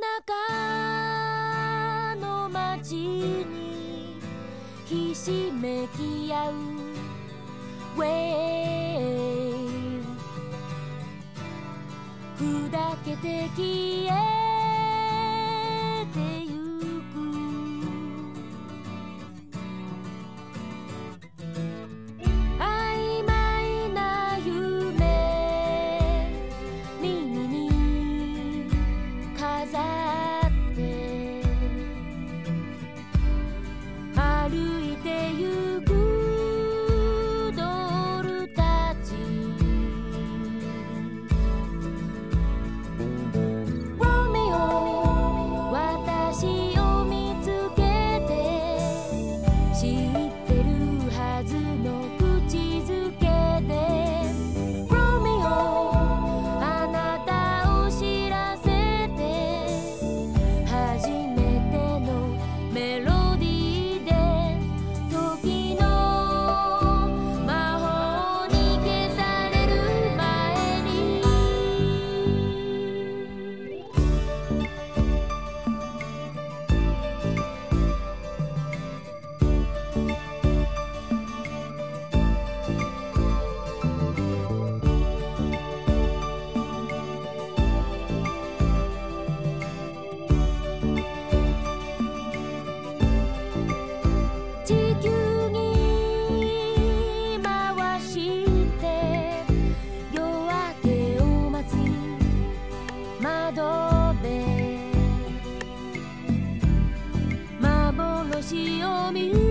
中の街にひしめき合うウェイ砕けて消えてゆ情 다시 오미